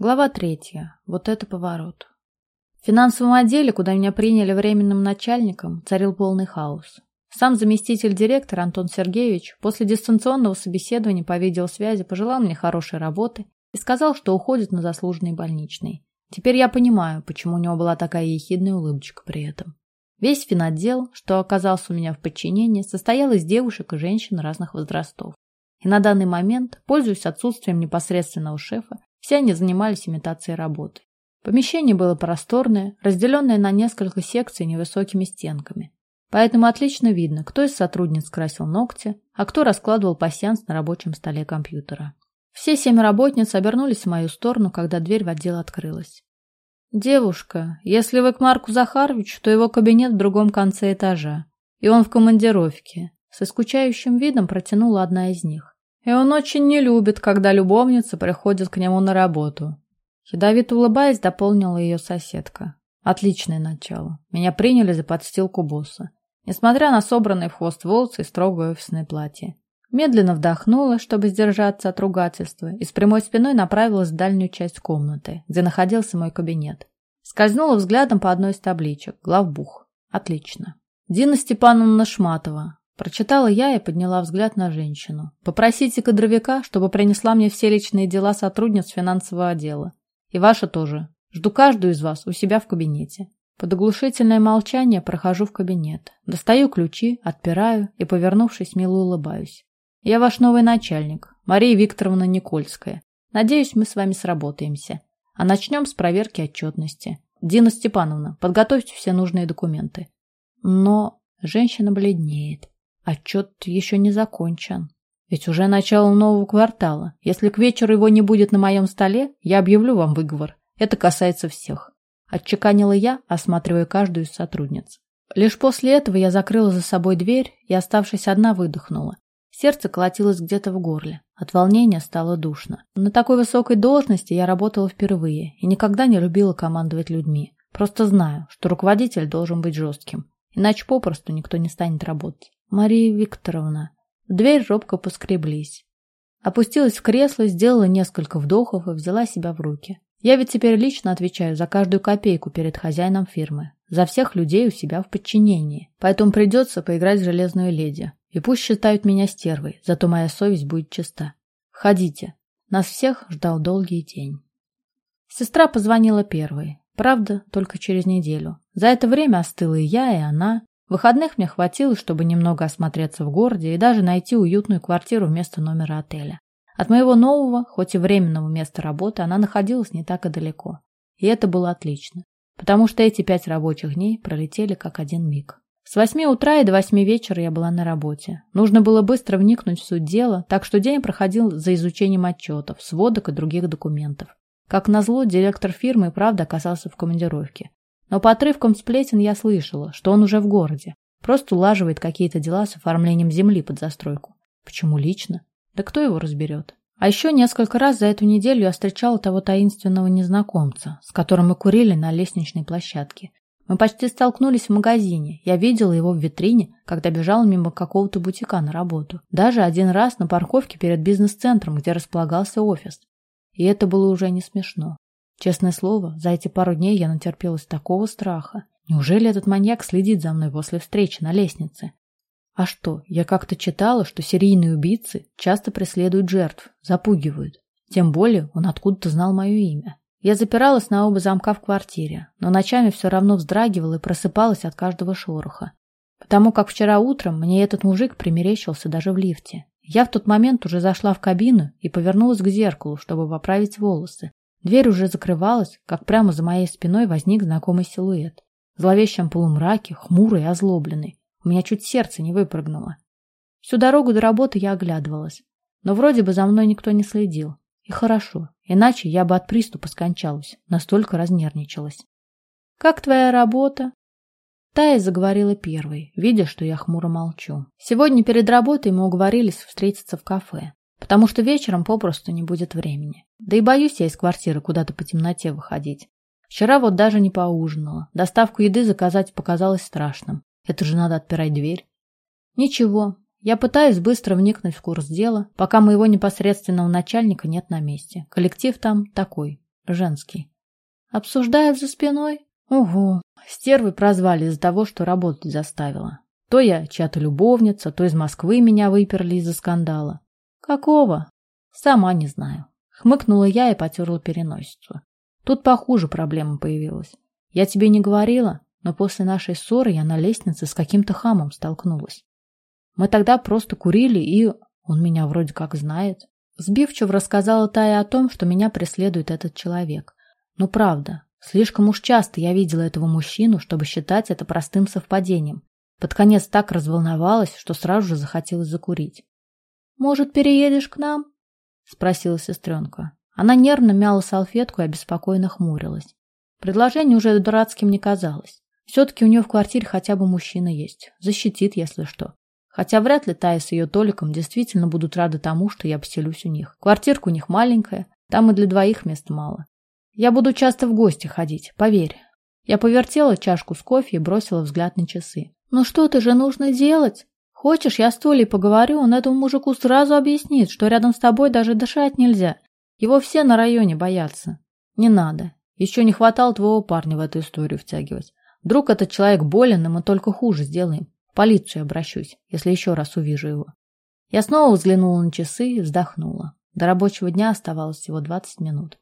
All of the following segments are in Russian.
Глава третья. Вот это поворот. В финансовом отделе, куда меня приняли временным начальником, царил полный хаос. Сам заместитель директора Антон Сергеевич после дистанционного собеседования по видеосвязи пожелал мне хорошей работы и сказал, что уходит на заслуженный больничный. Теперь я понимаю, почему у него была такая ехидная улыбочка при этом. Весь финотдел, что оказался у меня в подчинении, состоял из девушек и женщин разных возрастов. И на данный момент, пользуясь отсутствием непосредственного шефа, все они занимались имитацией работы. Помещение было просторное, разделенное на несколько секций невысокими стенками. Поэтому отлично видно, кто из сотрудниц красил ногти, а кто раскладывал пасьянс на рабочем столе компьютера. Все семь работниц обернулись в мою сторону, когда дверь в отдел открылась. «Девушка, если вы к Марку Захаровичу, то его кабинет в другом конце этажа, и он в командировке», со скучающим видом протянула одна из них. «И он очень не любит, когда любовница приходит к нему на работу». Ядовито улыбаясь, дополнила ее соседка. Отличное начало. Меня приняли за подстилку босса. Несмотря на собранные в хвост волосы и строгое офисное платье. Медленно вдохнула, чтобы сдержаться от ругательства, и с прямой спиной направилась в дальнюю часть комнаты, где находился мой кабинет. Скользнула взглядом по одной из табличек. Главбух. Отлично. Дина Степановна Шматова. Прочитала я и подняла взгляд на женщину. Попросите кадровика, чтобы принесла мне все личные дела сотрудниц финансового отдела. И ваша тоже. Жду каждую из вас у себя в кабинете. Под оглушительное молчание прохожу в кабинет. Достаю ключи, отпираю и, повернувшись, мило улыбаюсь. Я ваш новый начальник, Мария Викторовна Никольская. Надеюсь, мы с вами сработаемся. А начнем с проверки отчетности. Дина Степановна, подготовьте все нужные документы. Но женщина бледнеет. Отчет еще не закончен. Ведь уже начало нового квартала. Если к вечеру его не будет на моем столе, я объявлю вам выговор. Это касается всех. Отчеканила я, осматривая каждую из сотрудниц. Лишь после этого я закрыла за собой дверь и, оставшись одна, выдохнула. Сердце колотилось где-то в горле. От волнения стало душно. На такой высокой должности я работала впервые и никогда не любила командовать людьми. Просто знаю, что руководитель должен быть жестким. Иначе попросту никто не станет работать. Мария Викторовна. В дверь робко поскреблись. Опустилась в кресло, сделала несколько вдохов и взяла себя в руки. Я ведь теперь лично отвечаю за каждую копейку перед хозяином фирмы, за всех людей у себя в подчинении. Поэтому придется поиграть в железную леди. И пусть считают меня стервой, зато моя совесть будет чиста. Входите. Нас всех ждал долгий день. Сестра позвонила первой. Правда, только через неделю. За это время остыла и я, и она. Выходных мне хватило, чтобы немного осмотреться в городе и даже найти уютную квартиру вместо номера отеля. От моего нового, хоть и временного места работы, она находилась не так и далеко. И это было отлично, потому что эти пять рабочих дней пролетели как один миг. С восьми утра и до восьми вечера я была на работе. Нужно было быстро вникнуть в суть дела, так что день проходил за изучением отчетов, сводок и других документов. Как назло, директор фирмы и правда оказался в командировке. Но по отрывкам сплетен я слышала, что он уже в городе. Просто улаживает какие-то дела с оформлением земли под застройку. Почему лично? Да кто его разберет? А еще несколько раз за эту неделю я встречала того таинственного незнакомца, с которым мы курили на лестничной площадке. Мы почти столкнулись в магазине. Я видела его в витрине, когда бежала мимо какого-то бутика на работу. Даже один раз на парковке перед бизнес-центром, где располагался офис. И это было уже не смешно. Честное слово, за эти пару дней я натерпелась такого страха. Неужели этот маньяк следит за мной после встречи на лестнице? А что, я как-то читала, что серийные убийцы часто преследуют жертв, запугивают. Тем более он откуда-то знал мое имя. Я запиралась на оба замка в квартире, но ночами все равно вздрагивала и просыпалась от каждого шороха. Потому как вчера утром мне этот мужик примерещился даже в лифте. Я в тот момент уже зашла в кабину и повернулась к зеркалу, чтобы поправить волосы. Дверь уже закрывалась, как прямо за моей спиной возник знакомый силуэт. В зловещем полумраке, хмурый и озлобленный. У меня чуть сердце не выпрыгнуло. Всю дорогу до работы я оглядывалась. Но вроде бы за мной никто не следил. И хорошо, иначе я бы от приступа скончалась, настолько разнервничалась. «Как твоя работа?» Тая заговорила первой, видя, что я хмуро молчу. Сегодня перед работой мы уговорились встретиться в кафе, потому что вечером попросту не будет времени. Да и боюсь я из квартиры куда-то по темноте выходить. Вчера вот даже не поужинала. Доставку еды заказать показалось страшным. Это же надо отпирать дверь. Ничего, я пытаюсь быстро вникнуть в курс дела, пока моего непосредственного начальника нет на месте. Коллектив там такой. женский. Обсуждают за спиной? Ого, стервы прозвали из-за того, что работать заставила. То я чья-то любовница, то из Москвы меня выперли из-за скандала. Какого? Сама не знаю. Хмыкнула я и потерла переносицу. Тут похуже проблема появилась. Я тебе не говорила, но после нашей ссоры я на лестнице с каким-то хамом столкнулась. Мы тогда просто курили, и он меня вроде как знает. Сбивчиво рассказала Тая о том, что меня преследует этот человек. Но правда, слишком уж часто я видела этого мужчину, чтобы считать это простым совпадением. Под конец так разволновалась, что сразу же захотелось закурить. «Может, переедешь к нам?» — спросила сестренка. Она нервно мяла салфетку и обеспокоенно хмурилась. Предложение уже дурацким не казалось. Все-таки у нее в квартире хотя бы мужчина есть. Защитит, если что. Хотя вряд ли Тая с ее Толиком действительно будут рады тому, что я поселюсь у них. Квартирка у них маленькая, там и для двоих места мало. Я буду часто в гости ходить, поверь. Я повертела чашку с кофе и бросила взгляд на часы. Ну что-то же нужно делать. Хочешь, я с Толей поговорю, он этому мужику сразу объяснит, что рядом с тобой даже дышать нельзя. Его все на районе боятся. Не надо. Еще не хватало твоего парня в эту историю втягивать. Вдруг этот человек болен, и мы только хуже сделаем. В полицию обращусь, если еще раз увижу его. Я снова взглянула на часы и вздохнула. До рабочего дня оставалось всего двадцать минут.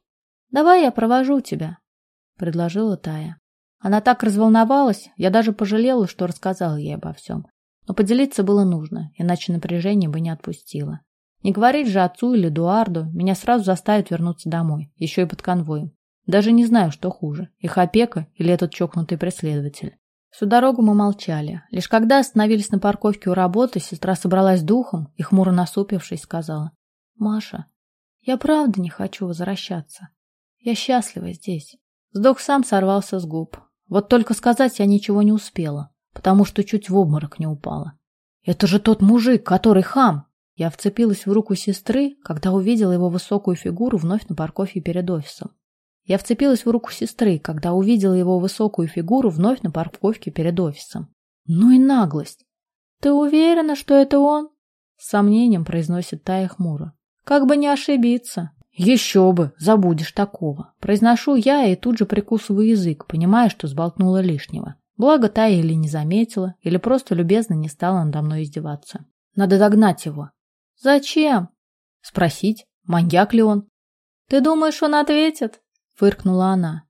«Давай я провожу тебя», — предложила Тая. Она так разволновалась, я даже пожалела, что рассказала ей обо всем. Но поделиться было нужно, иначе напряжение бы не отпустило. Не говорить же отцу или Эдуарду, меня сразу заставят вернуться домой, еще и под конвоем. Даже не знаю, что хуже, их опека или этот чокнутый преследователь. Всю дорогу мы молчали. Лишь когда остановились на парковке у работы, сестра собралась духом и, хмуро насупившись, сказала. «Маша, я правда не хочу возвращаться. Я счастлива здесь». Вздох сам сорвался с губ. Вот только сказать я ничего не успела, потому что чуть в обморок не упала. «Это же тот мужик, который хам!» Я вцепилась в руку сестры, когда увидела его высокую фигуру вновь на парковке перед офисом. Я вцепилась в руку сестры, когда увидела его высокую фигуру вновь на парковке перед офисом. Ну и наглость! Ты уверена, что это он? С сомнением произносит Тая хмуро. Как бы не ошибиться. Еще бы, забудешь такого. Произношу я и тут же прикусываю язык, понимая, что сболтнула лишнего. Благо Тая или не заметила, или просто любезно не стала надо мной издеваться. Надо догнать его. Зачем? Спросить, маньяк ли он. Ты думаешь, он ответит? фыркнула она.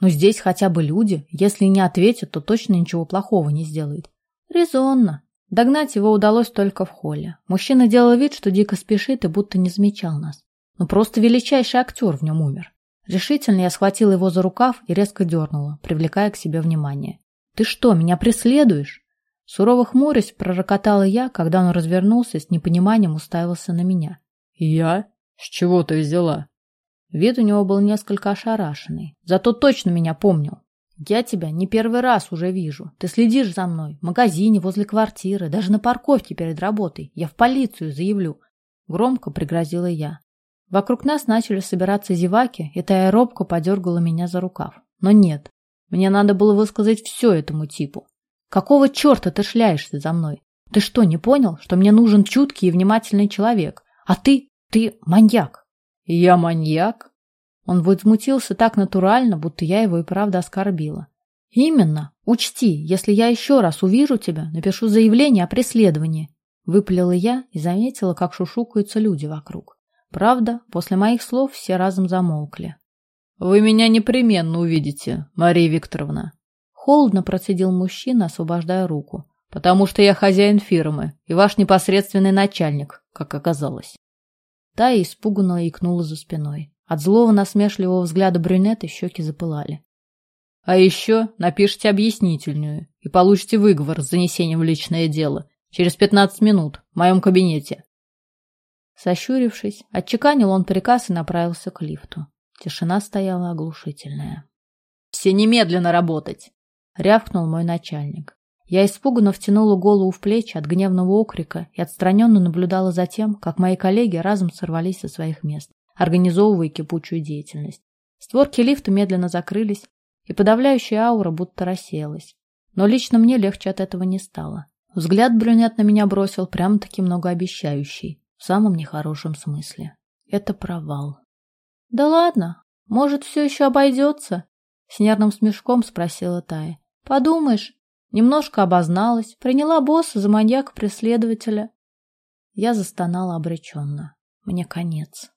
Но здесь хотя бы люди, если не ответят, то точно ничего плохого не сделает. Резонно. Догнать его удалось только в холле. Мужчина делал вид, что дико спешит и будто не замечал нас. Но просто величайший актер в нем умер. Решительно я схватила его за рукав и резко дернула, привлекая к себе внимание. «Ты что, меня преследуешь?» Сурово хмурясь, пророкотала я, когда он развернулся и с непониманием уставился на меня. «Я? С чего ты взяла?» Вид у него был несколько ошарашенный. Зато точно меня помнил. Я тебя не первый раз уже вижу. Ты следишь за мной. В магазине, возле квартиры, даже на парковке перед работой. Я в полицию заявлю. Громко пригрозила я. Вокруг нас начали собираться зеваки, и Тая робко подергала меня за рукав. Но нет. Мне надо было высказать все этому типу. Какого черта ты шляешься за мной? Ты что, не понял, что мне нужен чуткий и внимательный человек? А ты, ты маньяк. «Я маньяк?» Он возмутился так натурально, будто я его и правда оскорбила. «Именно. Учти, если я еще раз увижу тебя, напишу заявление о преследовании». Выпалила я и заметила, как шушукаются люди вокруг. Правда, после моих слов все разом замолкли. «Вы меня непременно увидите, Мария Викторовна», — холодно процедил мужчина, освобождая руку. «Потому что я хозяин фирмы и ваш непосредственный начальник, как оказалось». Та испуганно икнула за спиной. От злого насмешливого взгляда брюнета щеки запылали. А еще напишите объяснительную и получите выговор с занесением в личное дело через пятнадцать минут в моем кабинете. Сощурившись, отчеканил он приказ и направился к лифту. Тишина стояла оглушительная. «Все немедленно работать!» — рявкнул мой начальник. Я испуганно втянула голову в плечи от гневного окрика и отстраненно наблюдала за тем, как мои коллеги разом сорвались со своих мест, организовывая кипучую деятельность. Створки лифта медленно закрылись, и подавляющая аура будто рассеялась. Но лично мне легче от этого не стало. Взгляд брюнет на меня бросил прямо-таки многообещающий, в самом нехорошем смысле. Это провал. «Да ладно!» Может, все еще обойдется? С нервным смешком спросила Тая. Подумаешь, немножко обозналась, приняла босса за маньяка-преследователя. Я застонала обреченно. Мне конец.